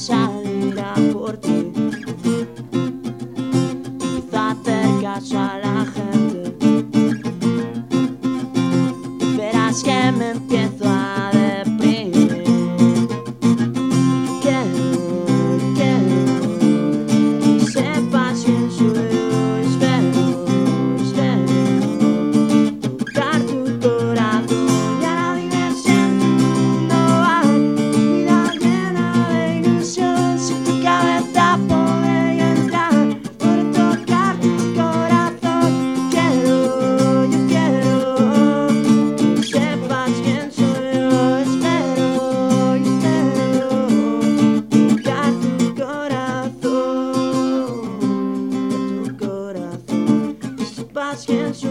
saldrá por ti. Quizá acercas a la gente. Verás que me empiezo a. chance